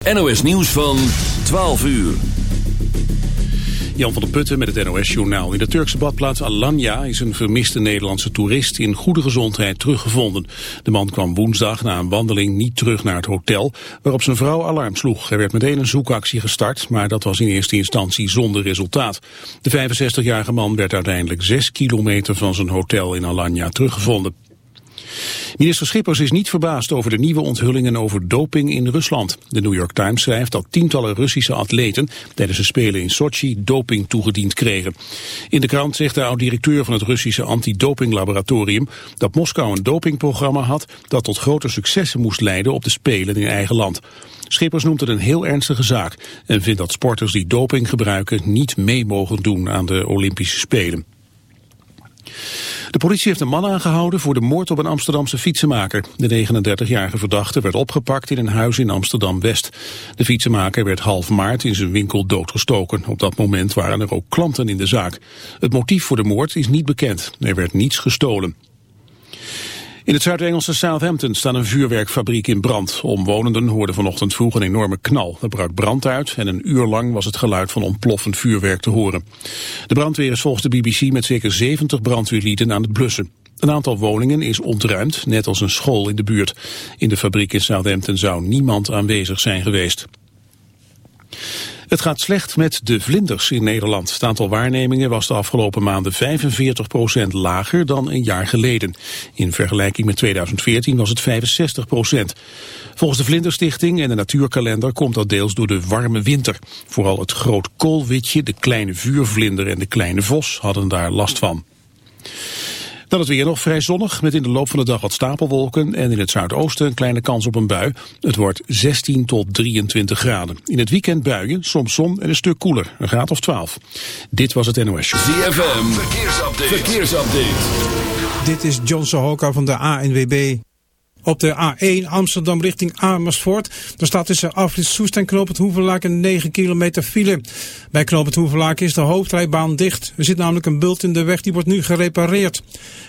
NOS Nieuws van 12 uur. Jan van der Putten met het NOS-journaal. In de Turkse badplaats Alanya is een vermiste Nederlandse toerist in goede gezondheid teruggevonden. De man kwam woensdag na een wandeling niet terug naar het hotel, waarop zijn vrouw alarm sloeg. Er werd meteen een zoekactie gestart, maar dat was in eerste instantie zonder resultaat. De 65-jarige man werd uiteindelijk 6 kilometer van zijn hotel in Alanya teruggevonden. Minister Schippers is niet verbaasd over de nieuwe onthullingen over doping in Rusland. De New York Times schrijft dat tientallen Russische atleten tijdens de Spelen in Sochi doping toegediend kregen. In de krant zegt de oud-directeur van het Russische antidopinglaboratorium dat Moskou een dopingprogramma had dat tot grote successen moest leiden op de Spelen in eigen land. Schippers noemt het een heel ernstige zaak en vindt dat sporters die doping gebruiken niet mee mogen doen aan de Olympische Spelen. De politie heeft een man aangehouden voor de moord op een Amsterdamse fietsenmaker. De 39-jarige verdachte werd opgepakt in een huis in Amsterdam-West. De fietsenmaker werd half maart in zijn winkel doodgestoken. Op dat moment waren er ook klanten in de zaak. Het motief voor de moord is niet bekend. Er werd niets gestolen. In het Zuid-Engelse Southampton staat een vuurwerkfabriek in brand. Omwonenden hoorden vanochtend vroeg een enorme knal. Er brak brand uit en een uur lang was het geluid van ontploffend vuurwerk te horen. De brandweer is volgens de BBC met zeker 70 brandweerlieden aan het blussen. Een aantal woningen is ontruimd, net als een school in de buurt. In de fabriek in Southampton zou niemand aanwezig zijn geweest. Het gaat slecht met de vlinders in Nederland. Het aantal waarnemingen was de afgelopen maanden 45% lager dan een jaar geleden. In vergelijking met 2014 was het 65%. Volgens de Vlinderstichting en de Natuurkalender komt dat deels door de warme winter. Vooral het groot koolwitje, de kleine vuurvlinder en de kleine vos hadden daar last van. Dan het weer nog vrij zonnig, met in de loop van de dag wat stapelwolken en in het zuidoosten een kleine kans op een bui. Het wordt 16 tot 23 graden. In het weekend buien, soms zon en een stuk koeler, een graad of 12. Dit was het NOS Show. ZFM, verkeersupdate. verkeersupdate. Dit is John Sohoka van de ANWB. Op de A1 Amsterdam richting Amersfoort. Er staat tussen Afrit Soest en Knoop het Hoevelaak een 9 kilometer file. Bij Knoop het Hoevelaak is de hoofdrijbaan dicht. Er zit namelijk een bult in de weg, die wordt nu gerepareerd.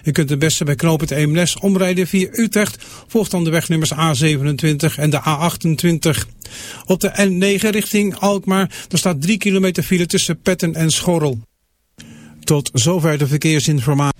U kunt het beste bij Knoop het Eemnes omrijden via Utrecht. Volgt dan de wegnummers A27 en de A28. Op de N9 richting Alkmaar. Er staat 3 kilometer file tussen Petten en Schorrel. Tot zover de verkeersinformatie.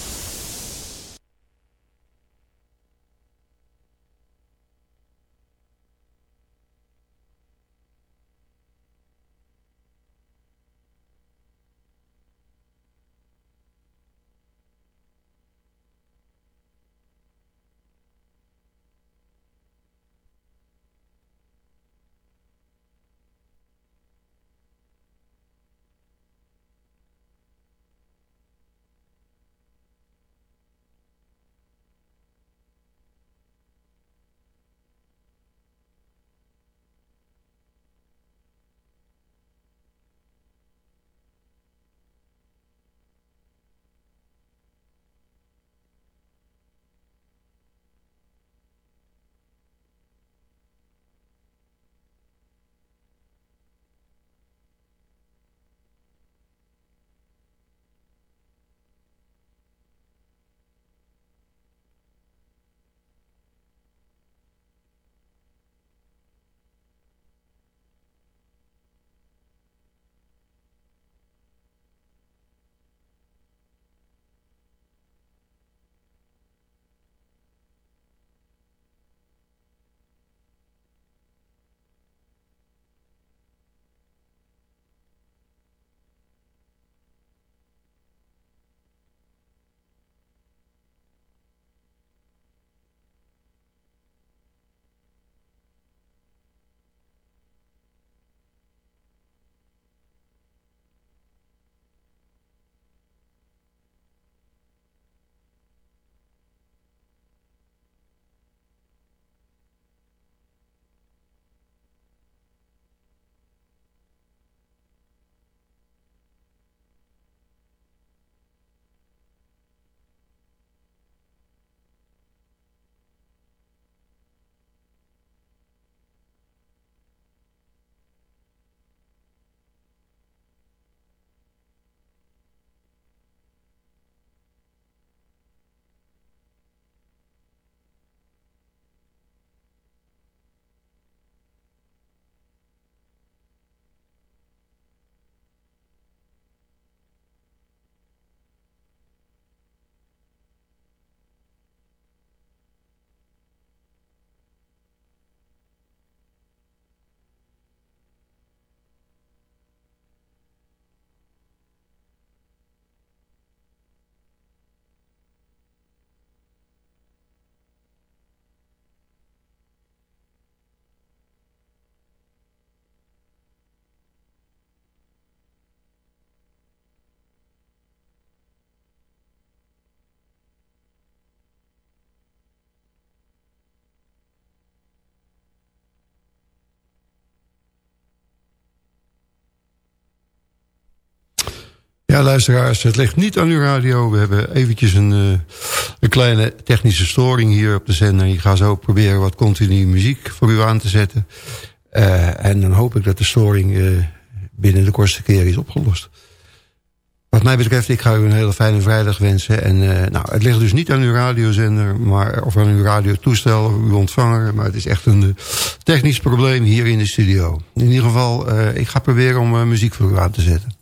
Ja, luisteraars, het ligt niet aan uw radio. We hebben eventjes een, uh, een kleine technische storing hier op de zender. Ik ga zo proberen wat continue muziek voor u aan te zetten. Uh, en dan hoop ik dat de storing uh, binnen de kortste keer is opgelost. Wat mij betreft, ik ga u een hele fijne vrijdag wensen. En nou, het ligt dus niet aan uw radiozender, maar, of aan uw radiotoestel of uw ontvanger. Maar het is echt een technisch probleem hier in de studio. In ieder geval, ik ga proberen om muziek voor u aan te zetten.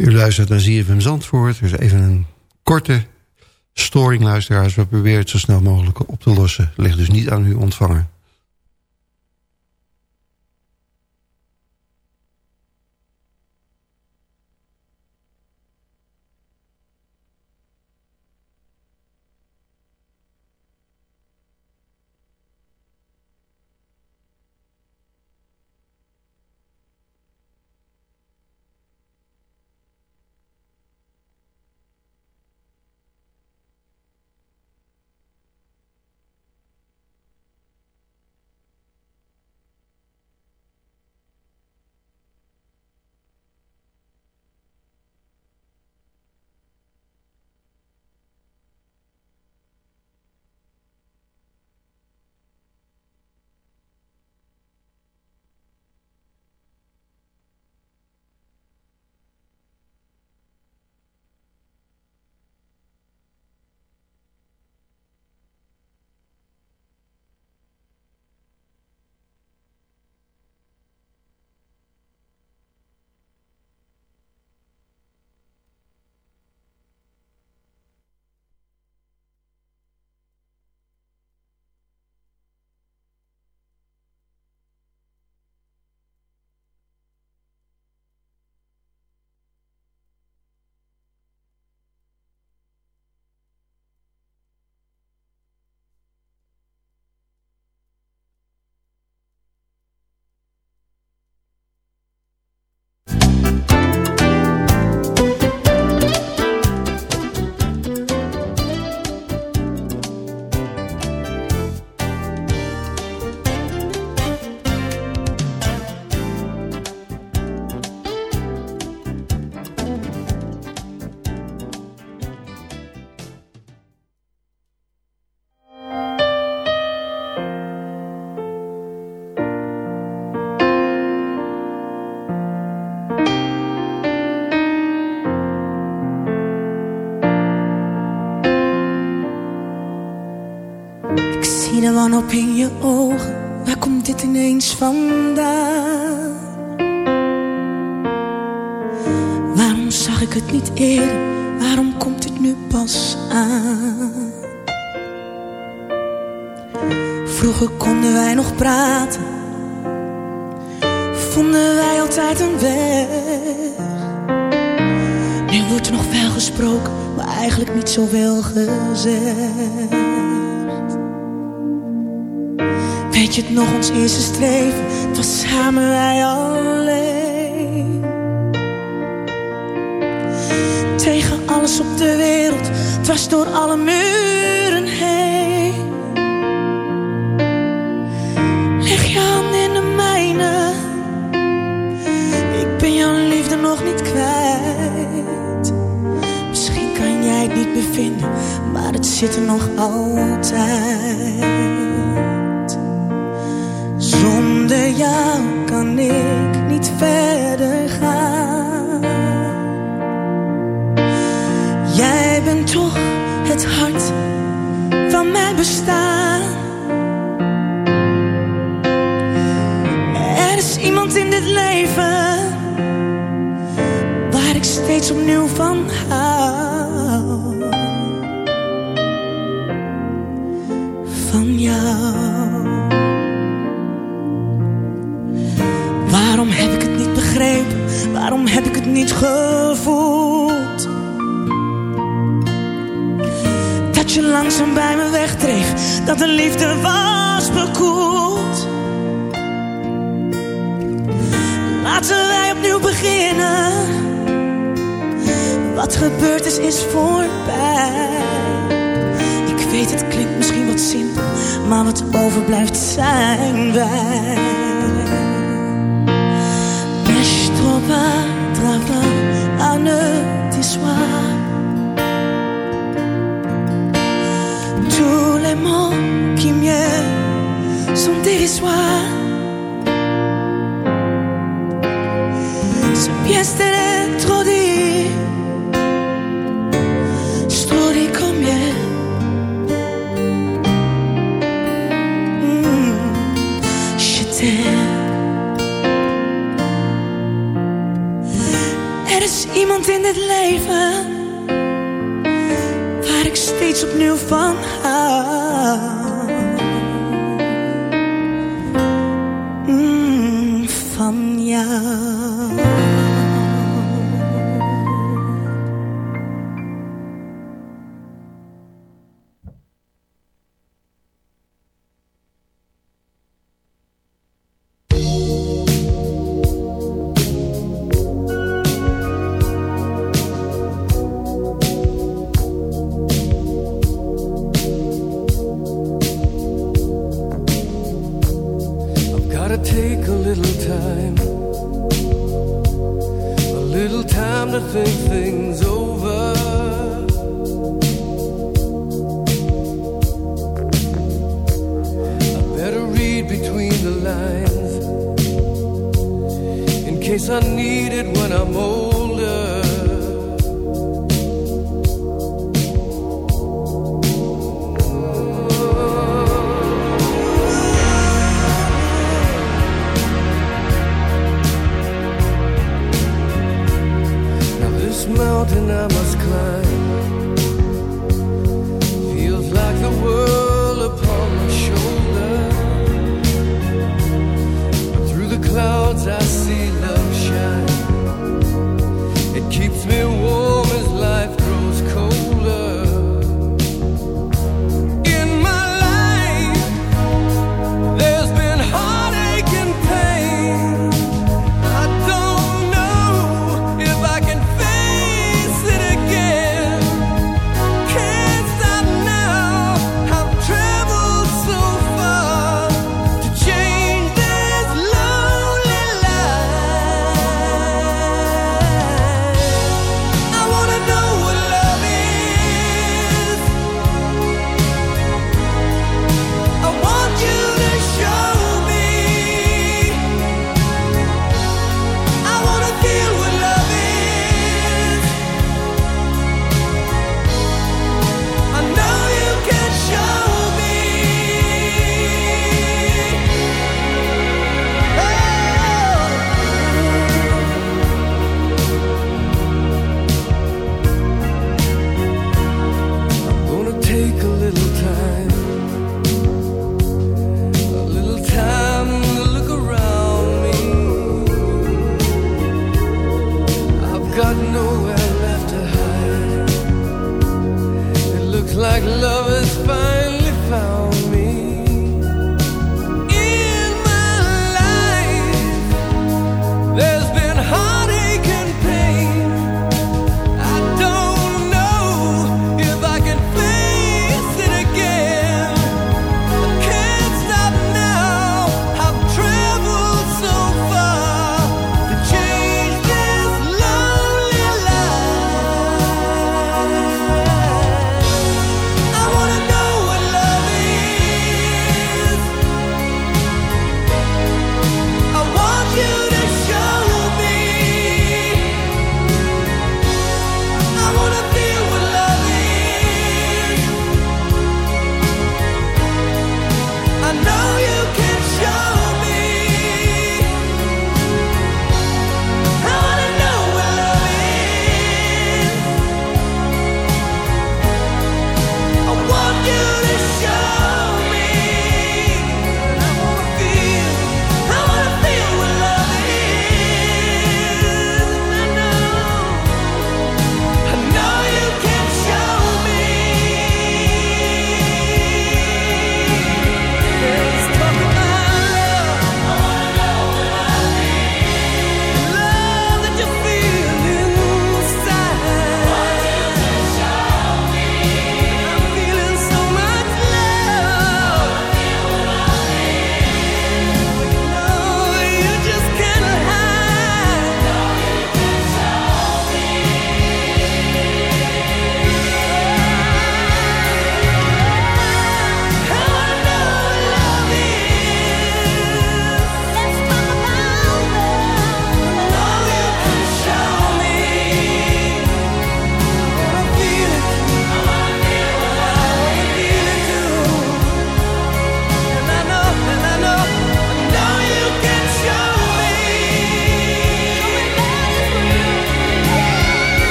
U luistert naar ZFM Zandvoort. Dus even een korte storing, luisteraars. We proberen het zo snel mogelijk op te lossen. Ligt dus niet aan uw ontvanger. Op in je ogen, waar komt dit ineens vandaan? Waarom zag ik het niet eerder, waarom komt het nu pas aan? Vroeger konden wij nog praten, vonden wij altijd een weg. Nu wordt er nog wel gesproken, maar eigenlijk niet zoveel gezegd. Weet je het nog, ons eerste streven, het was samen wij alleen. Tegen alles op de wereld, het was door alle muren heen. Leg je hand in de mijne, ik ben jouw liefde nog niet kwijt. Misschien kan jij het niet meer vinden, maar het zit er nog altijd. Zonder jou kan ik niet verder gaan. Jij bent toch het hart van mijn bestaan. Er is iemand in dit leven waar ik steeds opnieuw van langzaam bij me wegdreef, dat de liefde was bekoeld. Laten wij opnieuw beginnen. Wat gebeurd is, is voorbij. Ik weet, het klinkt misschien wat simpel, maar wat overblijft zijn wij. Un travail à ne qui mieux sont dérisoires. Je t'aime. Er is iemand in dit leven Waar ik steeds opnieuw van Van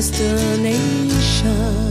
Destination.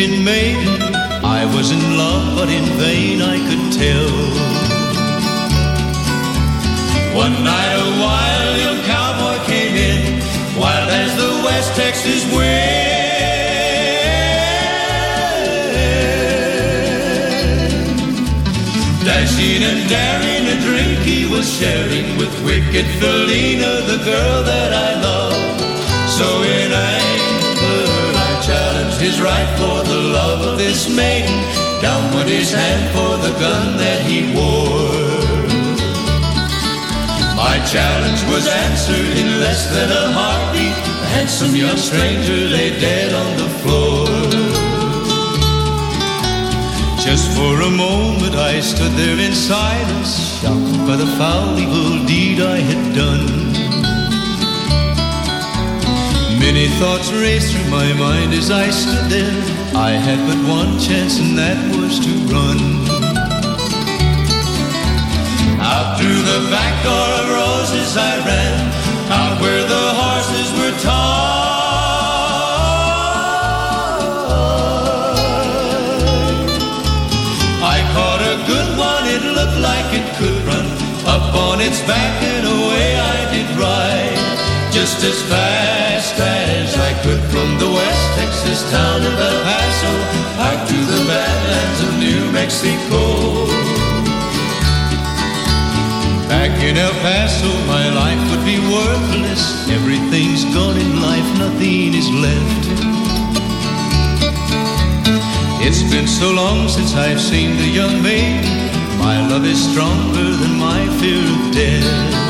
Mexican maiden. I was in love, but in vain I could tell. One night a wild young cowboy came in, wild as the West Texas wind. Dashing and daring, a drink he was sharing with wicked Felina, the girl that I love. So in this maiden. Down went his hand for the gun that he wore. My challenge was answered in less than a heartbeat. The handsome young stranger lay dead on the floor. Just for a moment I stood there in silence, shocked by the foul evil deed I had done. Many thoughts raced through my mind as I stood there. I had but one chance, and that was to run. Out through the back door of roses I ran, out where the horses were tied. I caught a good one, it looked like it could run. Up on its back and ride, just as fast as I could from the West Texas town of El Paso out to the badlands of New Mexico. Back in El Paso, my life would be worthless. Everything's gone in life, nothing is left. It's been so long since I've seen the young maid. My love is stronger than my fear of death.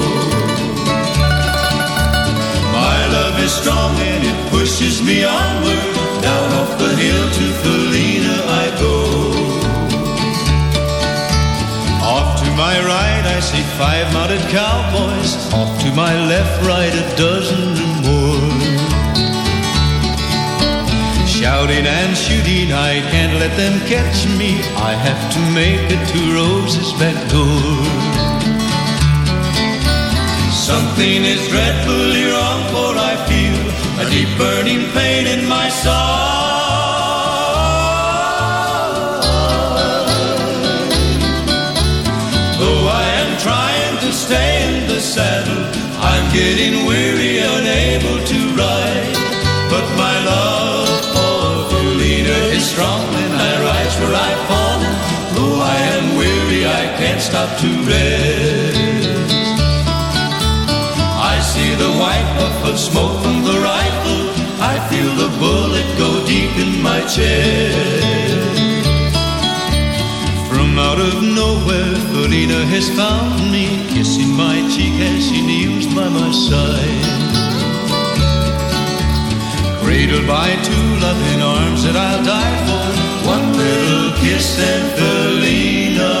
Strong and it pushes me onward. Down off the hill to Felina I go. Off to my right I see five mounted cowboys. Off to my left, right a dozen or more. Shouting and shooting, I can't let them catch me. I have to make it to Rose's back door. Something is dreadfully wrong, a deep burning pain in my side. Though I am trying to stay in the saddle, I'm getting weary, unable to ride. But my love for Felina is strong, and I rise where I've fallen. Though I am weary, I can't stop to rest. I see the white puff of smoke from the rifle. Feel the bullet go deep in my chest. From out of nowhere, Felina has found me, kissing my cheek as she kneels by my side. Cradled by two loving arms that I'll die for. One little kiss and Felina,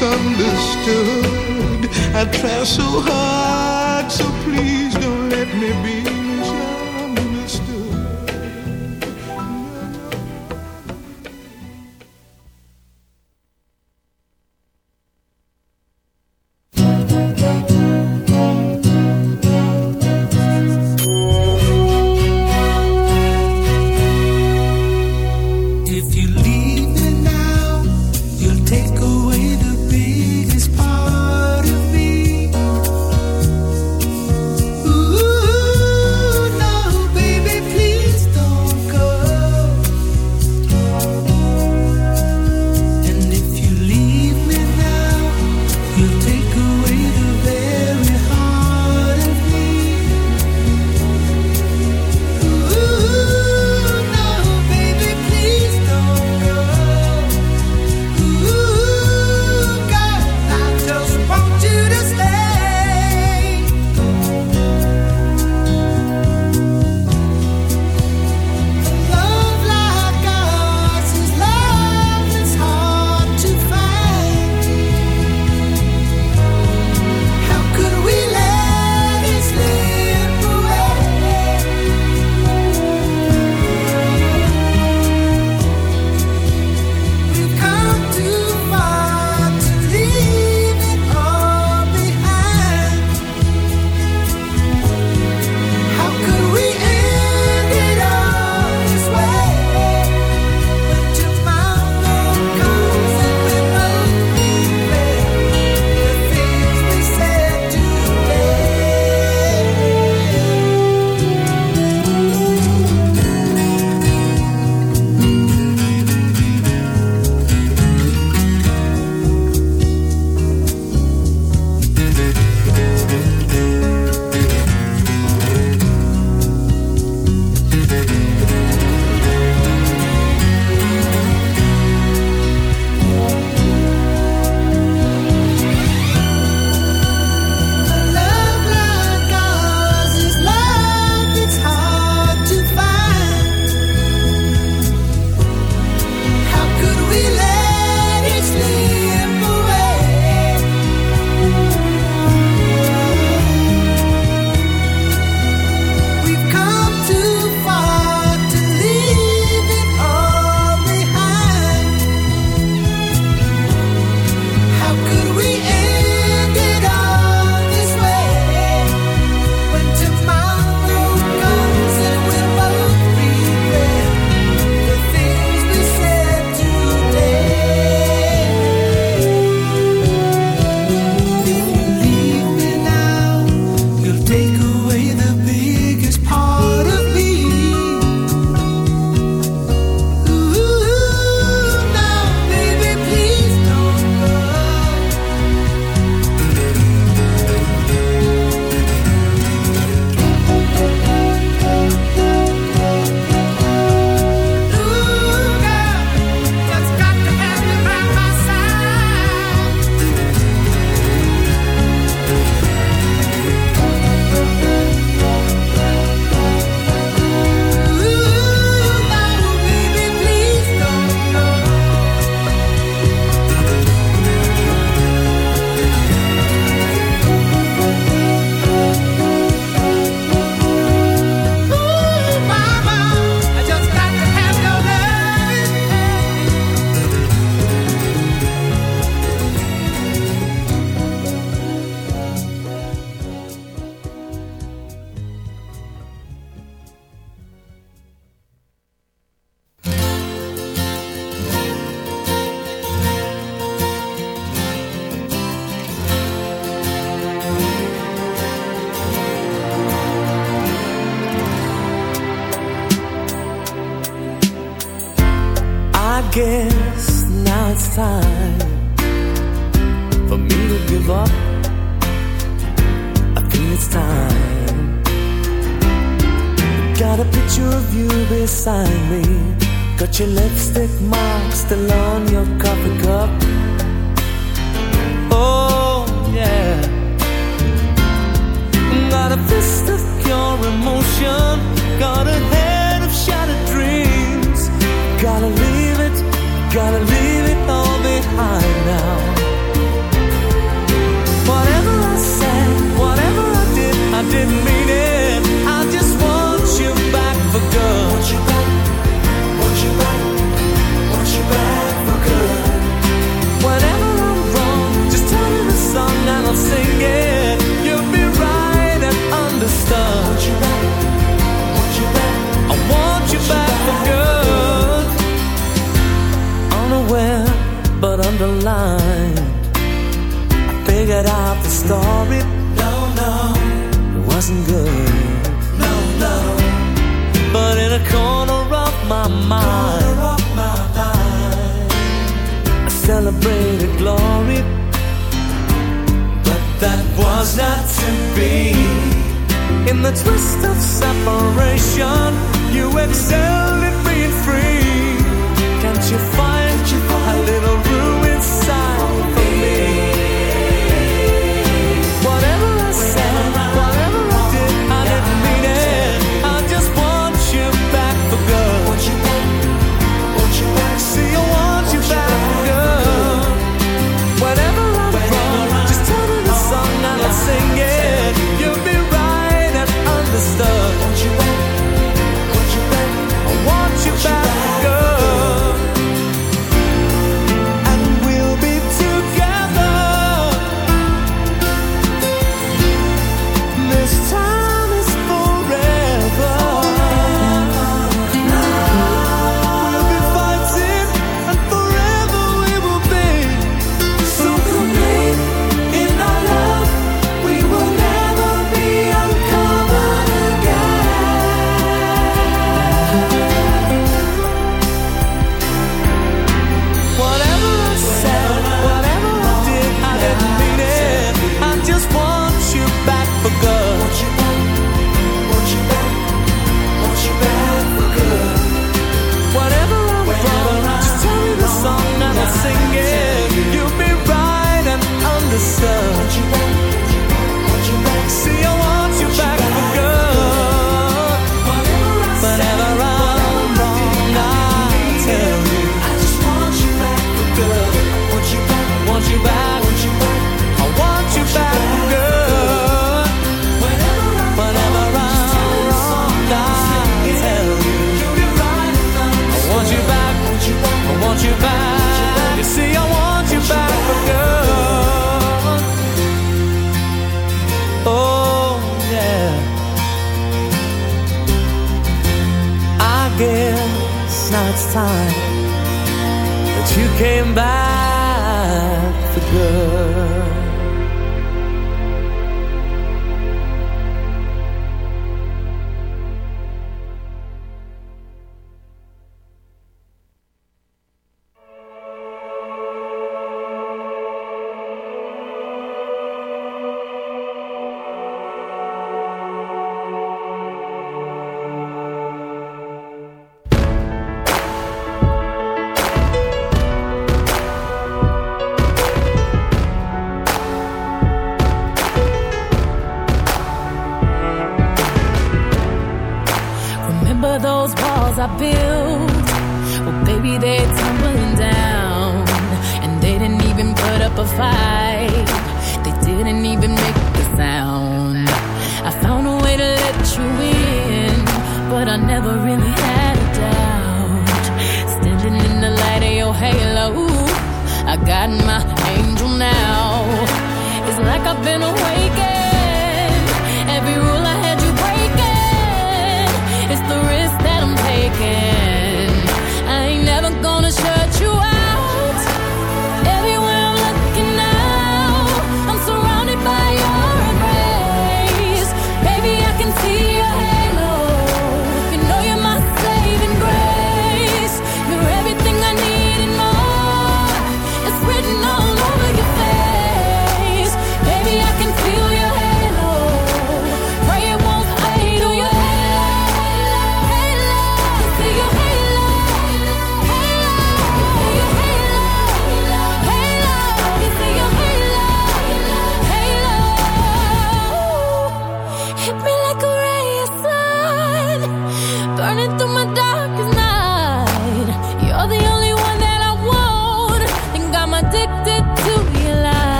misunderstood. I try so hard, so please don't let me be. the corner of my mind. Of my mind. I celebrated glory, but that was not to be. In the twist of separation, you excelled at being free. Can't you find?